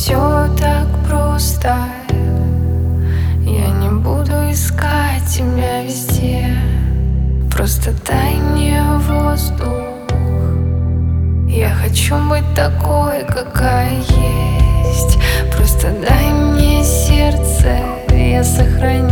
все так просто. Я не буду искать тебя везде Просто дай мне воздух. Я хочу быть такой, какая есть. Просто дай мне сердце Я сохраню.